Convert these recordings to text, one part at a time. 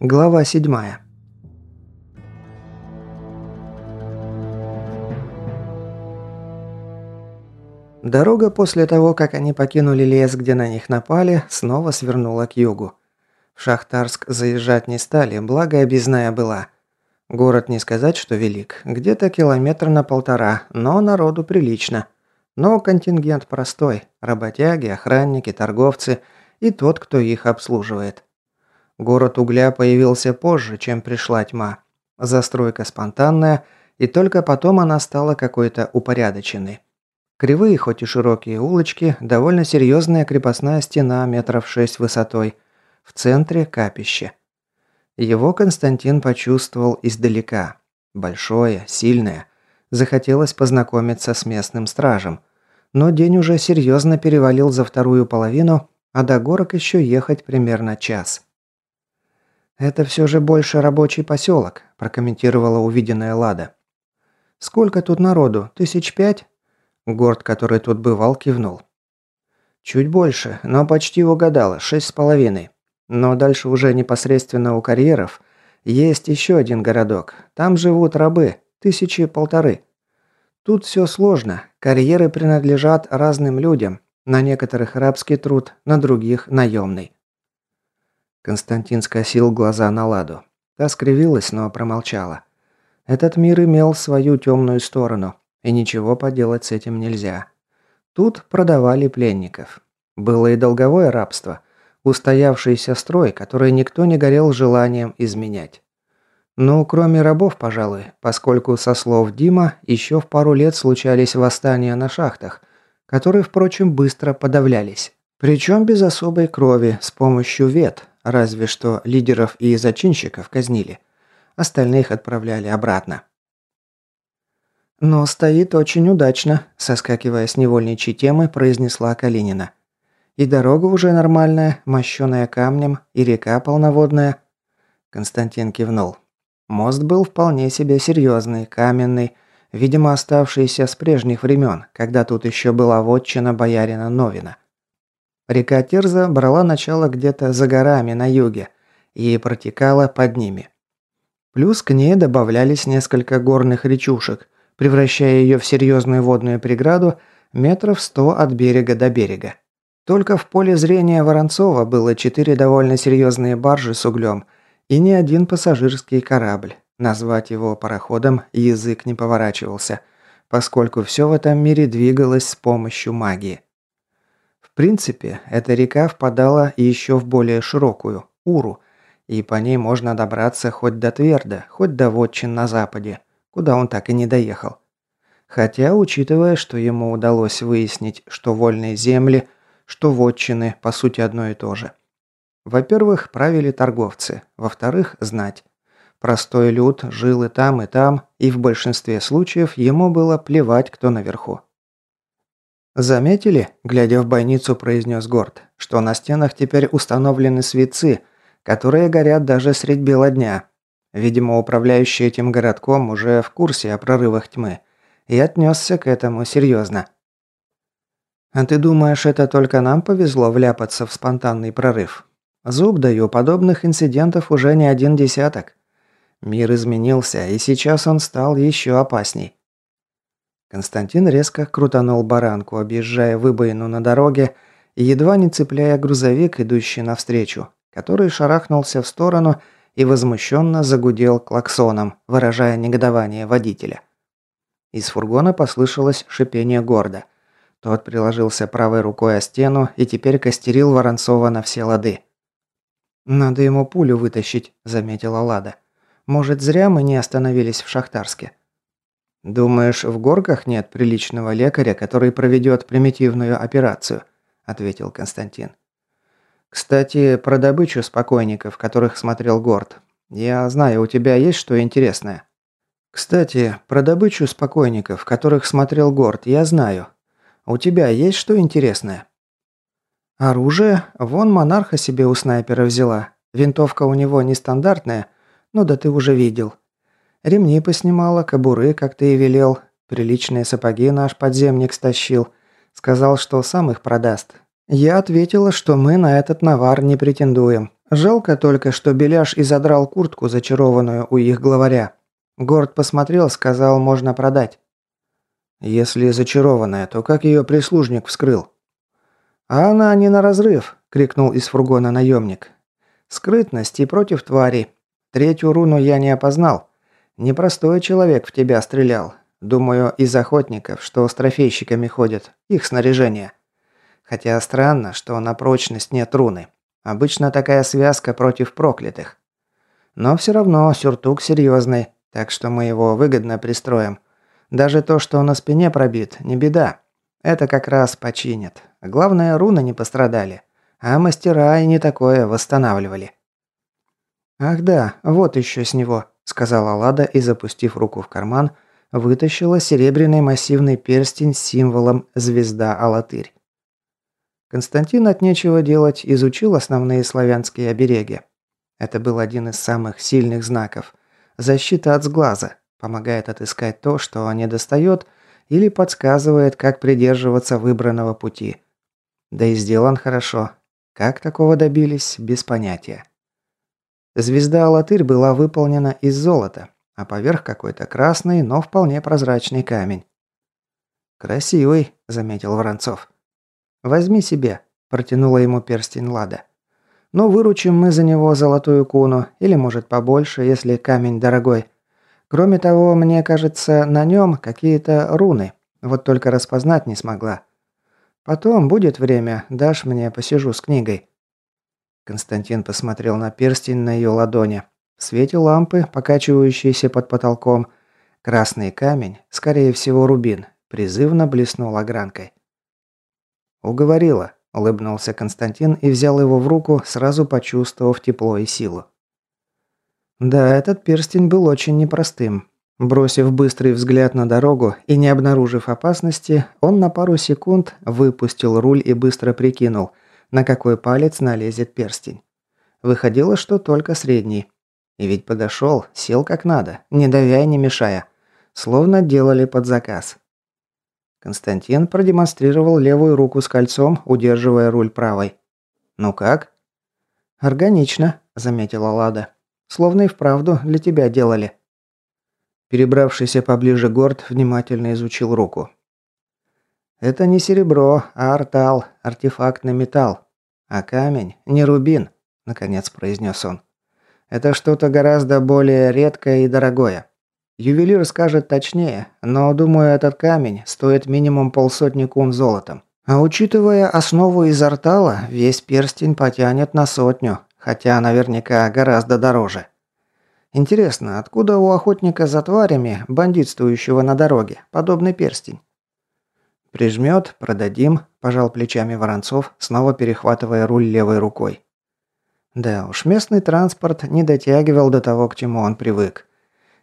Глава седьмая. Дорога после того, как они покинули лес, где на них напали, снова свернула к югу. В Шахтарск заезжать не стали, благо объездная была. Город не сказать, что велик, где-то километр на полтора, но народу прилично. Но контингент простой – работяги, охранники, торговцы и тот, кто их обслуживает. Город угля появился позже, чем пришла тьма. Застройка спонтанная, и только потом она стала какой-то упорядоченной. Кривые, хоть и широкие улочки, довольно серьезная крепостная стена метров шесть высотой. В центре капище. Его Константин почувствовал издалека. Большое, сильное. Захотелось познакомиться с местным стражем. Но день уже серьезно перевалил за вторую половину, а до горок еще ехать примерно час. «Это все же больше рабочий поселок», – прокомментировала увиденная Лада. «Сколько тут народу? Тысяч пять?» Горд, который тут бывал, кивнул. «Чуть больше, но почти угадала, шесть с половиной. Но дальше уже непосредственно у карьеров есть еще один городок. Там живут рабы, тысячи полторы. Тут все сложно. Карьеры принадлежат разным людям. На некоторых рабский труд, на других наемный. Константин скосил глаза на Ладу. Та скривилась, но промолчала. Этот мир имел свою темную сторону, и ничего поделать с этим нельзя. Тут продавали пленников. Было и долговое рабство, устоявшийся строй, который никто не горел желанием изменять. Ну, кроме рабов, пожалуй, поскольку, со слов Дима, еще в пару лет случались восстания на шахтах, которые, впрочем, быстро подавлялись. Причем без особой крови, с помощью вет, Разве что лидеров и зачинщиков казнили. Остальных отправляли обратно. «Но стоит очень удачно», – соскакивая с невольничьей темы, произнесла Калинина. «И дорога уже нормальная, мощеная камнем, и река полноводная». Константин кивнул. Мост был вполне себе серьезный, каменный, видимо, оставшийся с прежних времен, когда тут еще была вотчина боярина Новина. Река Терза брала начало где-то за горами на юге и протекала под ними. Плюс к ней добавлялись несколько горных речушек, превращая ее в серьезную водную преграду метров сто от берега до берега. Только в поле зрения Воронцова было четыре довольно серьезные баржи с углем и ни один пассажирский корабль. Назвать его пароходом язык не поворачивался, поскольку все в этом мире двигалось с помощью магии принципе, эта река впадала еще в более широкую, Уру, и по ней можно добраться хоть до Тверда, хоть до Вотчин на западе, куда он так и не доехал. Хотя, учитывая, что ему удалось выяснить, что вольные земли, что вотчины, по сути, одно и то же. Во-первых, правили торговцы, во-вторых, знать. Простой люд жил и там, и там, и в большинстве случаев ему было плевать, кто наверху. «Заметили?» – глядя в бойницу, произнес Горд, что на стенах теперь установлены светцы, которые горят даже средь бела дня. Видимо, управляющий этим городком уже в курсе о прорывах тьмы и отнесся к этому серьезно. «А ты думаешь, это только нам повезло вляпаться в спонтанный прорыв? Зуб даю, подобных инцидентов уже не один десяток. Мир изменился, и сейчас он стал еще опасней. Константин резко крутанул баранку, объезжая выбоину на дороге и едва не цепляя грузовик, идущий навстречу, который шарахнулся в сторону и возмущенно загудел клаксоном, выражая негодование водителя. Из фургона послышалось шипение горда. Тот приложился правой рукой о стену и теперь костерил Воронцова на все лады. «Надо ему пулю вытащить», – заметила Лада. «Может, зря мы не остановились в Шахтарске?» «Думаешь, в горках нет приличного лекаря, который проведет примитивную операцию?» – ответил Константин. «Кстати, про добычу спокойников, которых смотрел Горд. Я знаю, у тебя есть что интересное?» «Кстати, про добычу спокойников, которых смотрел Горд, я знаю. У тебя есть что интересное?» «Оружие? Вон монарха себе у снайпера взяла. Винтовка у него нестандартная, ну да ты уже видел. Ремни поснимала, кобуры, как ты и велел. Приличные сапоги наш подземник стащил. Сказал, что сам их продаст. Я ответила, что мы на этот навар не претендуем. Жалко только, что Беляш и задрал куртку, зачарованную у их главаря. Горд посмотрел, сказал, можно продать. Если зачарованная, то как ее прислужник вскрыл? А она не на разрыв, крикнул из фургона наемник. Скрытность и против твари. Третью руну я не опознал. Непростой человек в тебя стрелял. Думаю, из охотников, что с трофейщиками ходят. Их снаряжение. Хотя странно, что на прочность нет руны. Обычно такая связка против проклятых. Но все равно сюртук серьезный, так что мы его выгодно пристроим. Даже то, что на спине пробит, не беда. Это как раз починят. Главное, руны не пострадали. А мастера и не такое восстанавливали. «Ах да, вот еще с него», – сказала Лада и, запустив руку в карман, вытащила серебряный массивный перстень с символом «Звезда Алатырь». Константин от нечего делать изучил основные славянские обереги. Это был один из самых сильных знаков. Защита от сглаза. Помогает отыскать то, что не достает, или подсказывает, как придерживаться выбранного пути. Да и сделан хорошо. Как такого добились, без понятия. Звезда Алатырь была выполнена из золота, а поверх какой-то красный, но вполне прозрачный камень. «Красивый», – заметил Воронцов. «Возьми себе», – протянула ему перстень Лада. «Ну, выручим мы за него золотую куну, или, может, побольше, если камень дорогой. Кроме того, мне кажется, на нем какие-то руны, вот только распознать не смогла. Потом, будет время, дашь мне, посижу с книгой». Константин посмотрел на перстень на ее ладони. В свете лампы, покачивающейся под потолком, красный камень, скорее всего рубин, призывно блеснул огранкой. «Уговорила», – улыбнулся Константин и взял его в руку, сразу почувствовав тепло и силу. Да, этот перстень был очень непростым. Бросив быстрый взгляд на дорогу и не обнаружив опасности, он на пару секунд выпустил руль и быстро прикинул, на какой палец налезет перстень. Выходило, что только средний. И ведь подошел, сел как надо, не давя и не мешая. Словно делали под заказ. Константин продемонстрировал левую руку с кольцом, удерживая руль правой. «Ну как?» «Органично», – заметила Лада. «Словно и вправду для тебя делали». Перебравшийся поближе Горд внимательно изучил руку. «Это не серебро, а артал, артефактный металл. А камень не рубин», – наконец произнес он. «Это что-то гораздо более редкое и дорогое. Ювелир скажет точнее, но, думаю, этот камень стоит минимум полсотни кун золотом. А учитывая основу из артала, весь перстень потянет на сотню, хотя наверняка гораздо дороже. Интересно, откуда у охотника за тварями, бандитствующего на дороге, подобный перстень? Прижмет, продадим, пожал плечами Воронцов, снова перехватывая руль левой рукой. Да уж, местный транспорт не дотягивал до того, к чему он привык.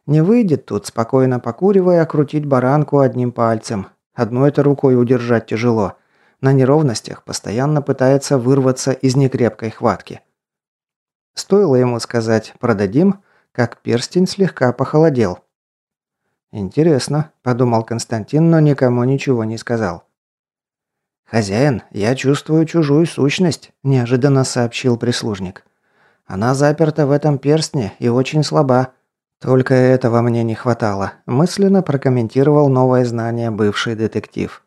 Не выйдет тут, спокойно покуривая, крутить баранку одним пальцем. Одной этой рукой удержать тяжело. На неровностях постоянно пытается вырваться из некрепкой хватки. Стоило ему сказать «продадим», как перстень слегка похолодел. «Интересно», – подумал Константин, но никому ничего не сказал. «Хозяин, я чувствую чужую сущность», – неожиданно сообщил прислужник. «Она заперта в этом перстне и очень слаба. Только этого мне не хватало, мысленно прокомментировал новое знание бывший детектив.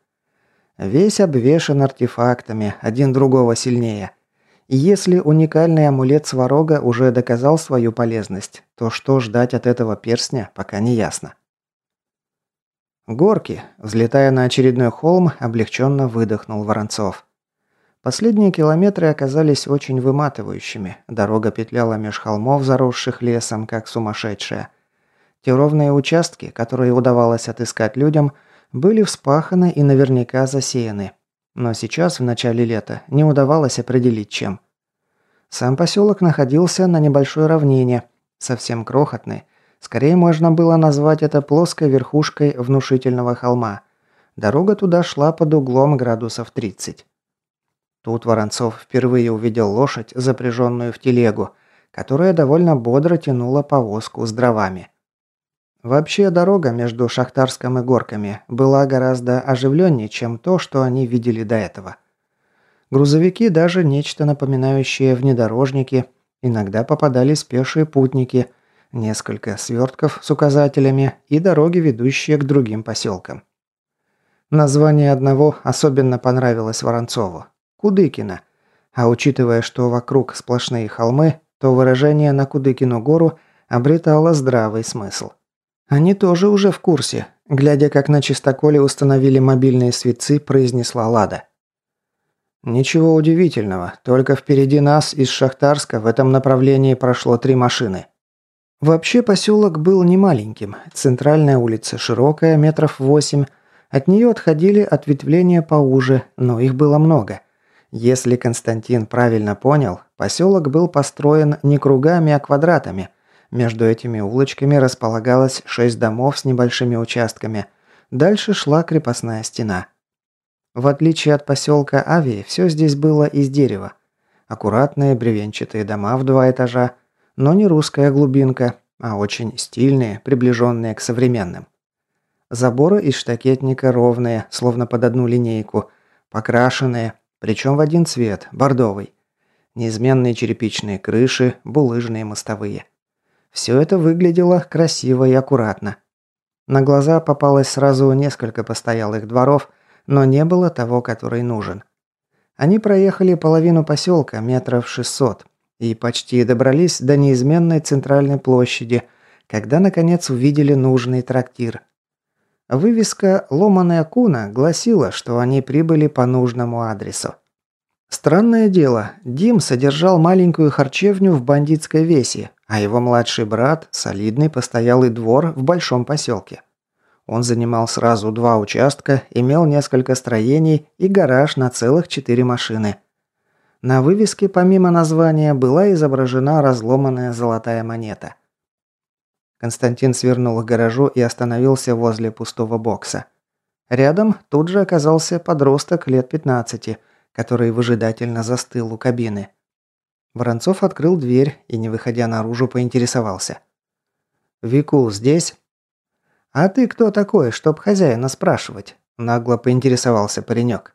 Весь обвешан артефактами, один другого сильнее. Если уникальный амулет Сварога уже доказал свою полезность, то что ждать от этого перстня, пока не ясно. Горки, взлетая на очередной холм, облегченно выдохнул Воронцов. Последние километры оказались очень выматывающими. Дорога петляла меж холмов, заросших лесом, как сумасшедшая. Те ровные участки, которые удавалось отыскать людям, были вспаханы и наверняка засеяны. Но сейчас, в начале лета, не удавалось определить чем. Сам поселок находился на небольшой равнине, совсем крохотный. Скорее можно было назвать это плоской верхушкой внушительного холма. Дорога туда шла под углом градусов 30. Тут Воронцов впервые увидел лошадь, запряженную в телегу, которая довольно бодро тянула повозку с дровами. Вообще дорога между Шахтарском и Горками была гораздо оживленнее, чем то, что они видели до этого. Грузовики, даже нечто напоминающее внедорожники, иногда попадались пешие путники, несколько свертков с указателями и дороги, ведущие к другим поселкам. Название одного особенно понравилось Воронцову – Кудыкина. А учитывая, что вокруг сплошные холмы, то выражение на Кудыкину гору обретало здравый смысл. Они тоже уже в курсе. Глядя, как на чистоколе установили мобильные светцы, произнесла Лада. Ничего удивительного, только впереди нас из Шахтарска в этом направлении прошло три машины. Вообще поселок был немаленьким. Центральная улица широкая, метров восемь. От нее отходили ответвления поуже, но их было много. Если Константин правильно понял, поселок был построен не кругами, а квадратами – между этими улочками располагалось шесть домов с небольшими участками. Дальше шла крепостная стена. В отличие от поселка Ави, все здесь было из дерева. Аккуратные бревенчатые дома в два этажа, но не русская глубинка, а очень стильные, приближенные к современным. Заборы из штакетника ровные, словно под одну линейку, покрашенные, причем в один цвет, бордовый. Неизменные черепичные крыши, булыжные мостовые. Все это выглядело красиво и аккуратно. На глаза попалось сразу несколько постоялых дворов, но не было того, который нужен. Они проехали половину поселка, метров 600, и почти добрались до неизменной центральной площади, когда наконец увидели нужный трактир. Вывеска «Ломаная куна» гласила, что они прибыли по нужному адресу. Странное дело, Дим содержал маленькую харчевню в бандитской весе, а его младший брат – солидный постоялый двор в большом поселке. Он занимал сразу два участка, имел несколько строений и гараж на целых четыре машины. На вывеске помимо названия была изображена разломанная золотая монета. Константин свернул к гаражу и остановился возле пустого бокса. Рядом тут же оказался подросток лет 15, который выжидательно застыл у кабины. Воронцов открыл дверь и, не выходя наружу, поинтересовался. «Викул здесь?» «А ты кто такой, чтоб хозяина спрашивать?» – нагло поинтересовался паренек.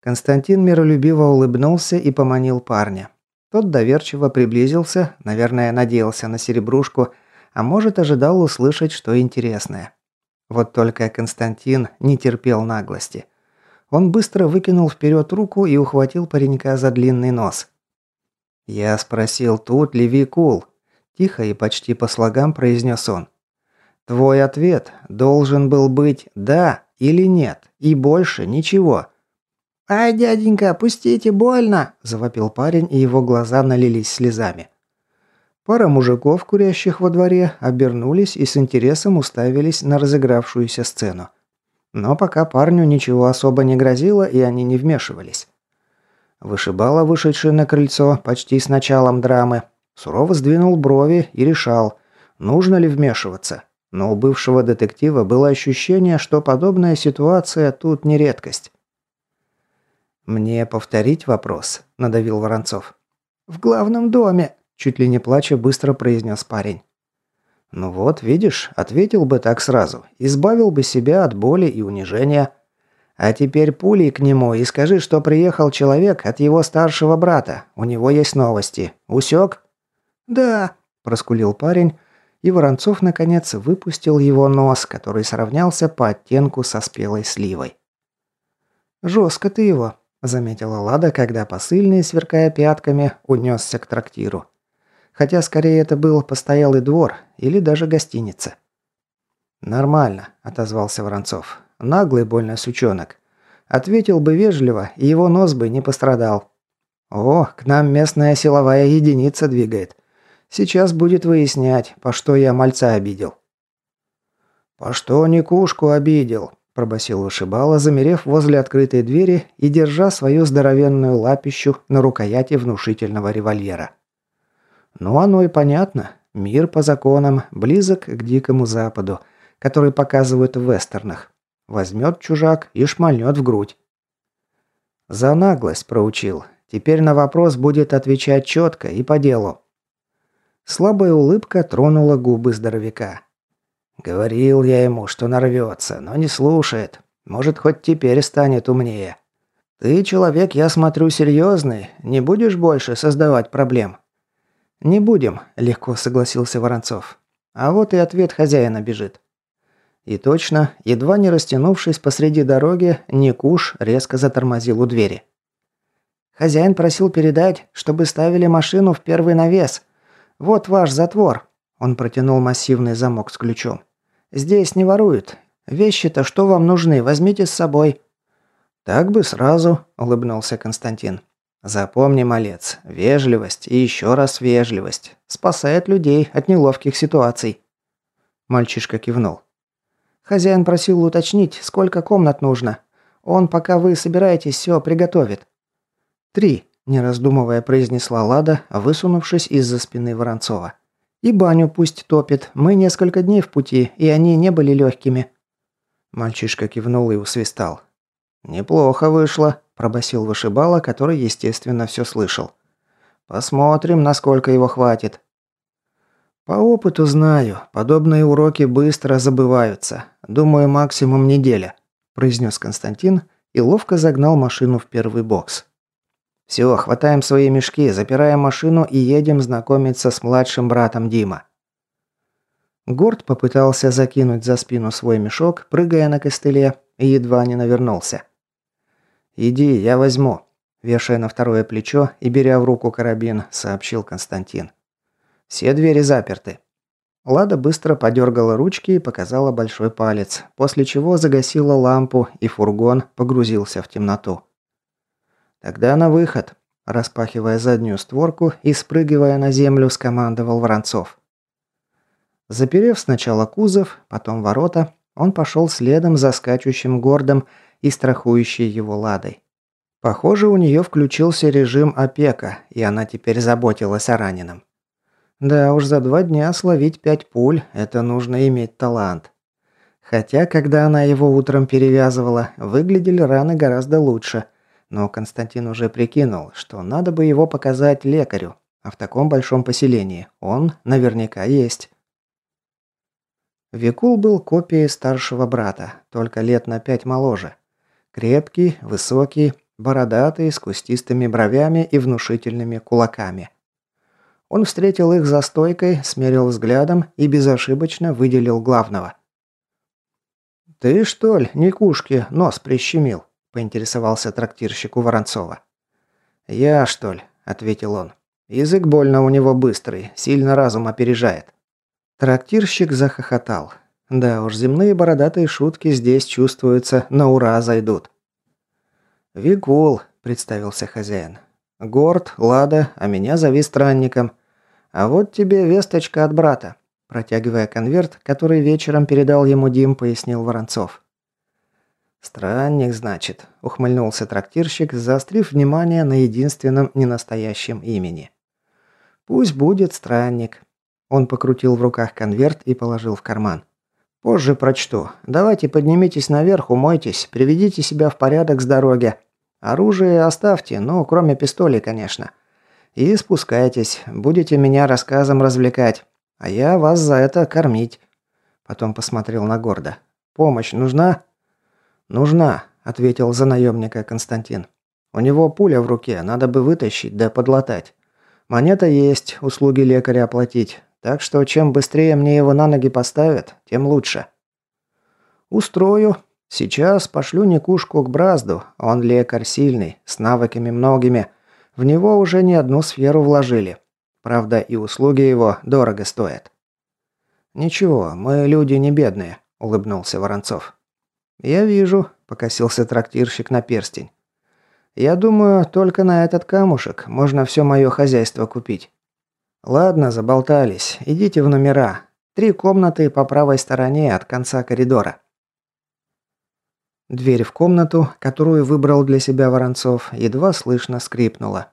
Константин миролюбиво улыбнулся и поманил парня. Тот доверчиво приблизился, наверное, надеялся на серебрушку, а может, ожидал услышать что интересное. Вот только Константин не терпел наглости. Он быстро выкинул вперед руку и ухватил паренька за длинный нос. «Я спросил, тут ли Викул?» Тихо и почти по слогам произнес он. «Твой ответ должен был быть «да» или «нет», и больше ничего». «Ай, дяденька, пустите, больно!» – завопил парень, и его глаза налились слезами. Пара мужиков, курящих во дворе, обернулись и с интересом уставились на разыгравшуюся сцену. Но пока парню ничего особо не грозило, и они не вмешивались. Вышибала вышедший на крыльцо почти с началом драмы. Сурово сдвинул брови и решал, нужно ли вмешиваться. Но у бывшего детектива было ощущение, что подобная ситуация тут не редкость. «Мне повторить вопрос?» – надавил Воронцов. «В главном доме», – чуть ли не плача быстро произнес парень. «Ну вот, видишь, ответил бы так сразу. Избавил бы себя от боли и унижения. А теперь пулей к нему и скажи, что приехал человек от его старшего брата. У него есть новости. Усек?» «Да», – проскулил парень, и Воронцов, наконец, выпустил его нос, который сравнялся по оттенку со спелой сливой. «Жестко ты его», – заметила Лада, когда посыльный, сверкая пятками, унесся к трактиру. Хотя скорее это был постоялый двор или даже гостиница. «Нормально», – отозвался Воронцов. Наглый больно сучонок. Ответил бы вежливо, и его нос бы не пострадал. О, к нам местная силовая единица двигает. Сейчас будет выяснять, по что я мальца обидел. «По что Никушку обидел?» – пробасил вышибала, замерев возле открытой двери и держа свою здоровенную лапищу на рукояти внушительного револьвера. Ну, оно и понятно. Мир по законам близок к Дикому Западу, который показывают в вестернах. Возьмет чужак и шмальнет в грудь. За наглость проучил. Теперь на вопрос будет отвечать четко и по делу. Слабая улыбка тронула губы здоровяка. Говорил я ему, что нарвется, но не слушает. Может, хоть теперь станет умнее. Ты человек, я смотрю, серьезный. Не будешь больше создавать проблем? Не будем, легко согласился Воронцов. А вот и ответ хозяина бежит. И точно, едва не растянувшись посреди дороги, Никуш резко затормозил у двери. Хозяин просил передать, чтобы ставили машину в первый навес. Вот ваш затвор. Он протянул массивный замок с ключом. Здесь не воруют. Вещи-то что вам нужны, возьмите с собой. Так бы сразу, улыбнулся Константин. Запомни, малец, вежливость и еще раз вежливость спасает людей от неловких ситуаций. Мальчишка кивнул. Хозяин просил уточнить, сколько комнат нужно. Он, пока вы собираетесь, все приготовит. «Три», – не раздумывая произнесла Лада, высунувшись из-за спины Воронцова. «И баню пусть топит. Мы несколько дней в пути, и они не были легкими». Мальчишка кивнул и усвистал. «Неплохо вышло», – пробасил вышибала, который, естественно, все слышал. «Посмотрим, насколько его хватит». «По опыту знаю. Подобные уроки быстро забываются. Думаю, максимум неделя», – произнес Константин и ловко загнал машину в первый бокс. Все, хватаем свои мешки, запираем машину и едем знакомиться с младшим братом Дима. Горд попытался закинуть за спину свой мешок, прыгая на костыле, и едва не навернулся. «Иди, я возьму», – вешая на второе плечо и беря в руку карабин, сообщил Константин. «Все двери заперты». Лада быстро подергала ручки и показала большой палец, после чего загасила лампу, и фургон погрузился в темноту. «Тогда на выход», – распахивая заднюю створку и спрыгивая на землю, скомандовал Воронцов. Заперев сначала кузов, потом ворота, он пошел следом за скачущим гордом и страхующей его ладой. Похоже, у нее включился режим опека, и она теперь заботилась о раненом. Да уж, за два дня словить пять пуль – это нужно иметь талант. Хотя, когда она его утром перевязывала, выглядели раны гораздо лучше – но Константин уже прикинул, что надо бы его показать лекарю, а в таком большом поселении он наверняка есть. Викул был копией старшего брата, только лет на пять моложе. Крепкий, высокий, бородатый, с кустистыми бровями и внушительными кулаками. Он встретил их за стойкой, смерил взглядом и безошибочно выделил главного. «Ты, что ли, Никушке, нос прищемил?» – поинтересовался трактирщик у Воронцова. «Я, что ли?» – ответил он. «Язык больно у него быстрый, сильно разум опережает». Трактирщик захохотал. Да уж, земные бородатые шутки здесь чувствуются, на ура зайдут. «Викул», – представился хозяин. «Горд, Лада, а меня зови странником. А вот тебе весточка от брата», – протягивая конверт, который вечером передал ему Дим, пояснил Воронцов. «Странник, значит», – ухмыльнулся трактирщик, заострив внимание на единственном ненастоящем имени. «Пусть будет странник». Он покрутил в руках конверт и положил в карман. «Позже прочту. Давайте поднимитесь наверх, умойтесь, приведите себя в порядок с дороги. Оружие оставьте, ну, кроме пистолей, конечно. И спускайтесь, будете меня рассказом развлекать, а я вас за это кормить». Потом посмотрел на Горда. «Помощь нужна?» «Нужна», – ответил за наемника Константин. «У него пуля в руке, надо бы вытащить да подлатать. Монета есть, услуги лекаря оплатить, так что чем быстрее мне его на ноги поставят, тем лучше». «Устрою. Сейчас пошлю Никушку к Бразду, он лекарь сильный, с навыками многими. В него уже не одну сферу вложили. Правда, и услуги его дорого стоят». «Ничего, мы люди не бедные», – улыбнулся Воронцов. «Я вижу», – покосился трактирщик на перстень. «Я думаю, только на этот камушек можно все мое хозяйство купить». «Ладно, заболтались. Идите в номера. Три комнаты по правой стороне от конца коридора». Дверь в комнату, которую выбрал для себя Воронцов, едва слышно скрипнула.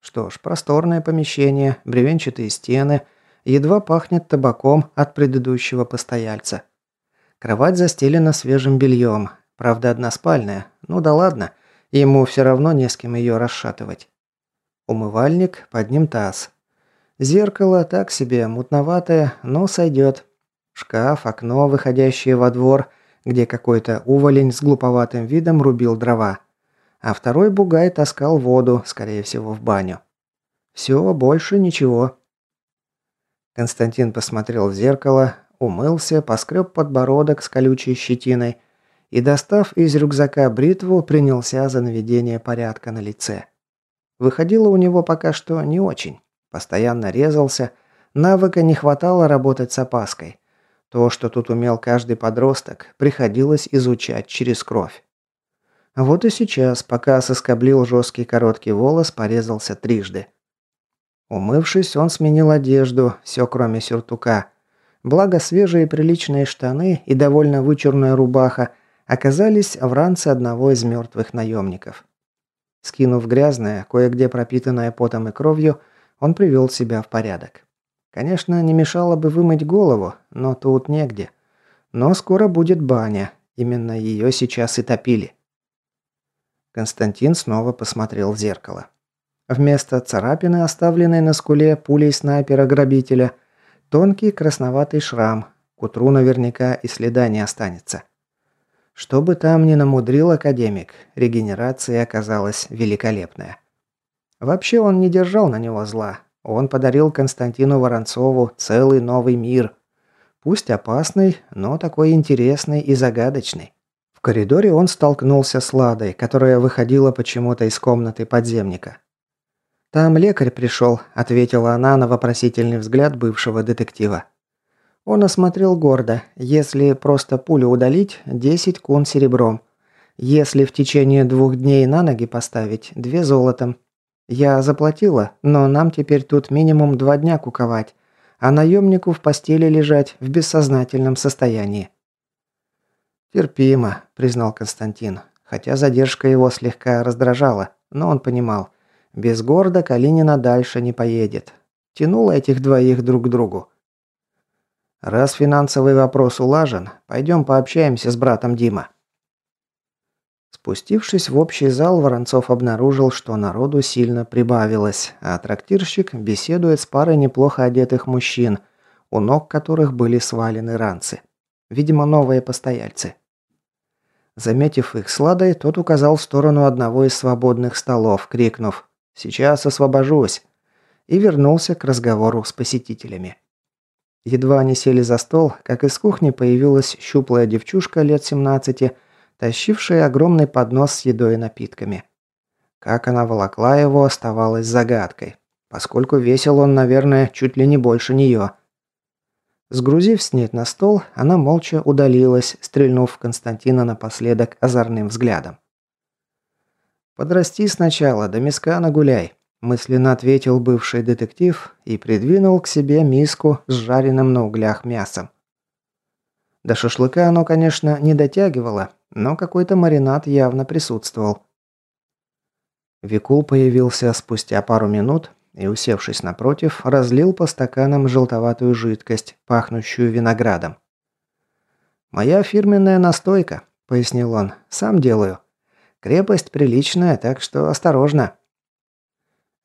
Что ж, просторное помещение, бревенчатые стены, едва пахнет табаком от предыдущего постояльца. Кровать застелена свежим бельем. Правда, односпальная. Ну да ладно. Ему все равно не с кем ее расшатывать. Умывальник, под ним таз. Зеркало так себе, мутноватое, но сойдет. Шкаф, окно, выходящее во двор, где какой-то уволень с глуповатым видом рубил дрова. А второй бугай таскал воду, скорее всего, в баню. Все, больше ничего. Константин посмотрел в зеркало, умылся, поскреб подбородок с колючей щетиной и, достав из рюкзака бритву, принялся за наведение порядка на лице. Выходило у него пока что не очень. Постоянно резался, навыка не хватало работать с опаской. То, что тут умел каждый подросток, приходилось изучать через кровь. Вот и сейчас, пока соскоблил жесткий короткий волос, порезался трижды. Умывшись, он сменил одежду, все кроме сюртука. Благо свежие приличные штаны и довольно вычурная рубаха оказались в ранце одного из мертвых наемников. Скинув грязное, кое-где пропитанное потом и кровью, он привел себя в порядок. Конечно, не мешало бы вымыть голову, но тут негде. Но скоро будет баня. Именно ее сейчас и топили. Константин снова посмотрел в зеркало. Вместо царапины, оставленной на скуле пулей снайпера-грабителя, тонкий красноватый шрам. К утру наверняка и следа не останется. Что бы там ни намудрил академик, регенерация оказалась великолепная. Вообще он не держал на него зла. Он подарил Константину Воронцову целый новый мир. Пусть опасный, но такой интересный и загадочный. В коридоре он столкнулся с Ладой, которая выходила почему-то из комнаты подземника. «Там лекарь пришел», – ответила она на вопросительный взгляд бывшего детектива. Он осмотрел гордо. Если просто пулю удалить, 10 кун серебром. Если в течение двух дней на ноги поставить, две золотом. Я заплатила, но нам теперь тут минимум два дня куковать, а наемнику в постели лежать в бессознательном состоянии. «Терпимо», – признал Константин, хотя задержка его слегка раздражала, но он понимал, без города Калинина дальше не поедет. Тянуло этих двоих друг к другу. Раз финансовый вопрос улажен, пойдем пообщаемся с братом Дима. Спустившись в общий зал, Воронцов обнаружил, что народу сильно прибавилось, а трактирщик беседует с парой неплохо одетых мужчин, у ног которых были свалены ранцы. Видимо, новые постояльцы. Заметив их с тот указал в сторону одного из свободных столов, крикнув «Сейчас освобожусь!» и вернулся к разговору с посетителями. Едва они сели за стол, как из кухни появилась щуплая девчушка лет 17, тащившая огромный поднос с едой и напитками. Как она волокла его, оставалось загадкой, поскольку весил он, наверное, чуть ли не больше нее. Сгрузив снеть на стол, она молча удалилась, стрельнув Константина напоследок озорным взглядом. «Подрасти сначала, до миска нагуляй», Мысленно ответил бывший детектив и придвинул к себе миску с жареным на углях мясом. До шашлыка оно, конечно, не дотягивало, но какой-то маринад явно присутствовал. Викул появился спустя пару минут и, усевшись напротив, разлил по стаканам желтоватую жидкость, пахнущую виноградом. «Моя фирменная настойка», — пояснил он, — «сам делаю. Крепость приличная, так что осторожно».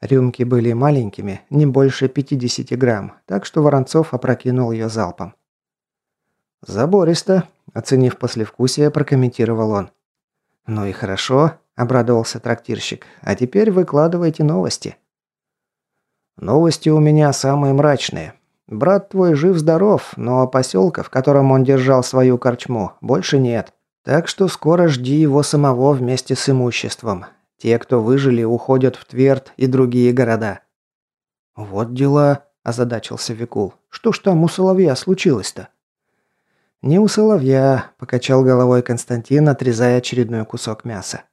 Рюмки были маленькими, не больше 50 грамм, так что Воронцов опрокинул ее залпом. «Забористо», – оценив послевкусие, прокомментировал он. «Ну и хорошо», – обрадовался трактирщик. «А теперь выкладывайте новости». «Новости у меня самые мрачные. Брат твой жив-здоров, но поселка, в котором он держал свою корчму, больше нет. Так что скоро жди его самого вместе с имуществом. Те, кто выжили, уходят в Тверд и другие города». «Вот дела», – озадачился Викул. «Что ж там у Соловья случилось-то?» «Не у Соловья», – покачал головой Константин, отрезая очередной кусок мяса.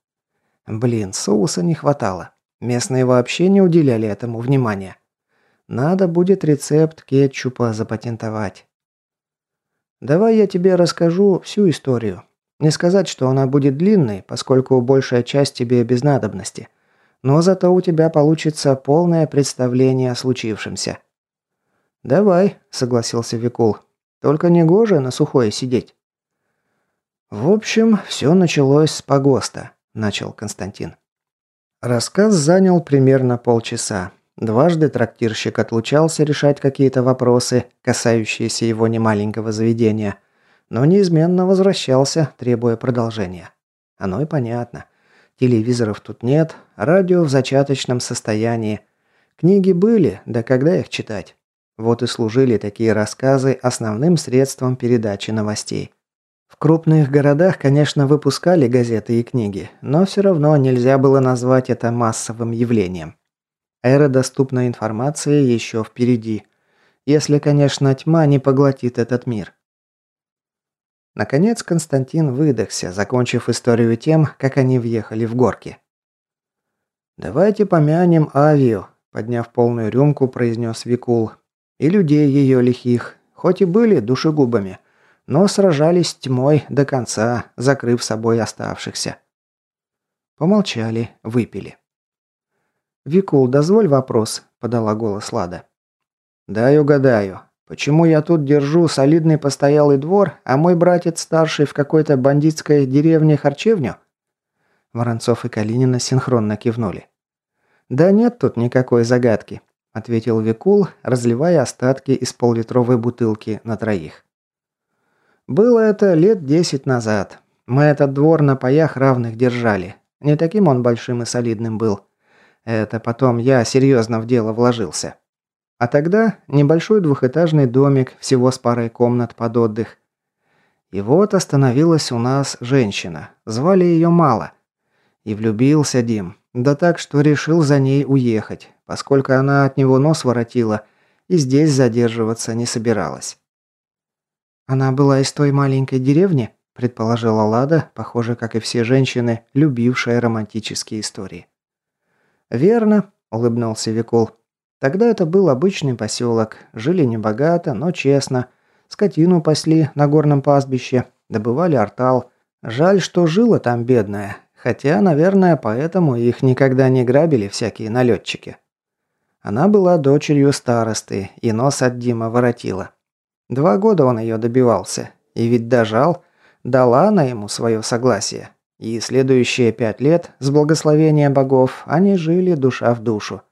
«Блин, соуса не хватало. Местные вообще не уделяли этому внимания. Надо будет рецепт кетчупа запатентовать». «Давай я тебе расскажу всю историю. Не сказать, что она будет длинной, поскольку большая часть тебе без надобности. Но зато у тебя получится полное представление о случившемся». «Давай», — согласился Викул. «Только не гоже на сухое сидеть». «В общем, все началось с погоста», — начал Константин. Рассказ занял примерно полчаса. Дважды трактирщик отлучался решать какие-то вопросы, касающиеся его немаленького заведения, но неизменно возвращался, требуя продолжения. Оно и понятно. Телевизоров тут нет, радио в зачаточном состоянии. Книги были, да когда их читать? Вот и служили такие рассказы основным средством передачи новостей. В крупных городах, конечно, выпускали газеты и книги, но все равно нельзя было назвать это массовым явлением. Эра доступной информации еще впереди. Если, конечно, тьма не поглотит этот мир. Наконец Константин выдохся, закончив историю тем, как они въехали в горки. «Давайте помянем Авию», – подняв полную рюмку, произнес Викул. «И людей ее лихих, хоть и были душегубами, но сражались тьмой до конца, закрыв собой оставшихся». Помолчали, выпили. «Викул, дозволь вопрос», – подала голос Лада. «Дай угадаю. Почему я тут держу солидный постоялый двор, а мой братец старший в какой-то бандитской деревне харчевню?» Воронцов и Калинина синхронно кивнули. «Да нет тут никакой загадки», – ответил Викул, разливая остатки из поллитровой бутылки на троих. «Было это лет десять назад. Мы этот двор на паях равных держали. Не таким он большим и солидным был. Это потом я серьезно в дело вложился. А тогда небольшой двухэтажный домик, всего с парой комнат под отдых. И вот остановилась у нас женщина. Звали ее Мало. И влюбился Дим. Да так, что решил за ней уехать, поскольку она от него нос воротила и здесь задерживаться не собиралась. «Она была из той маленькой деревни?» – предположила Лада, похоже, как и все женщины, любившая романтические истории. «Верно», – улыбнулся Викул. «Тогда это был обычный поселок. Жили небогато, но честно. Скотину пасли на горном пастбище, добывали артал. Жаль, что жила там бедная. Хотя, наверное, поэтому их никогда не грабили всякие налетчики. Она была дочерью старосты, и нос от Дима воротила. Два года он ее добивался, и ведь дожал, дала она ему свое согласие. И следующие пять лет, с благословения богов, они жили душа в душу.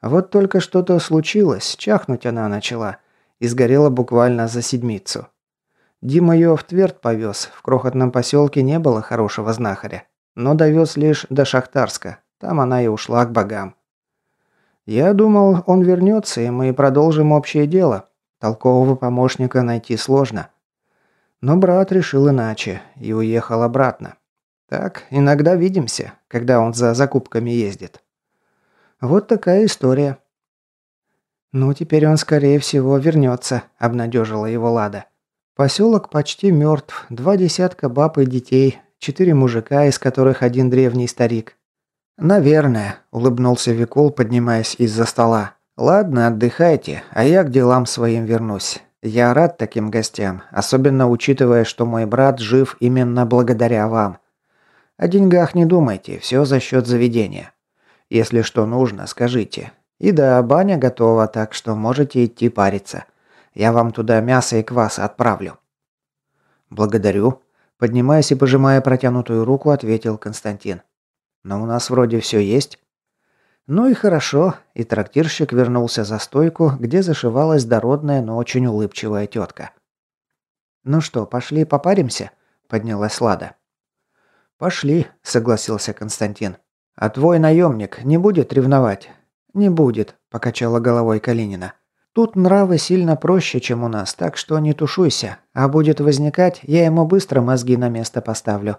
Вот только что-то случилось, чахнуть она начала, и сгорела буквально за седмицу. Дима ее в Тверд повез, в крохотном поселке не было хорошего знахаря, но довез лишь до Шахтарска, там она и ушла к богам. Я думал, он вернется, и мы продолжим общее дело. Толкового помощника найти сложно. Но брат решил иначе и уехал обратно. Так, иногда видимся, когда он за закупками ездит. Вот такая история. Ну, теперь он, скорее всего, вернется, обнадежила его Лада. Поселок почти мертв, два десятка баб и детей, четыре мужика, из которых один древний старик. «Наверное», – улыбнулся Викул, поднимаясь из-за стола. «Ладно, отдыхайте, а я к делам своим вернусь. Я рад таким гостям, особенно учитывая, что мой брат жив именно благодаря вам. О деньгах не думайте, все за счет заведения. Если что нужно, скажите. И да, баня готова, так что можете идти париться. Я вам туда мясо и квас отправлю». «Благодарю», – поднимаясь и пожимая протянутую руку, ответил Константин. «Но у нас вроде все есть». Ну и хорошо, и трактирщик вернулся за стойку, где зашивалась дородная, но очень улыбчивая тетка. «Ну что, пошли попаримся?» – поднялась Лада. «Пошли», – согласился Константин. «А твой наемник не будет ревновать?» «Не будет», – покачала головой Калинина. «Тут нравы сильно проще, чем у нас, так что не тушуйся. А будет возникать, я ему быстро мозги на место поставлю».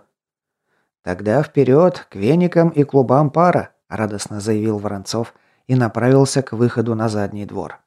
«Тогда вперед, к веникам и клубам пара», – радостно заявил Воронцов и направился к выходу на задний двор.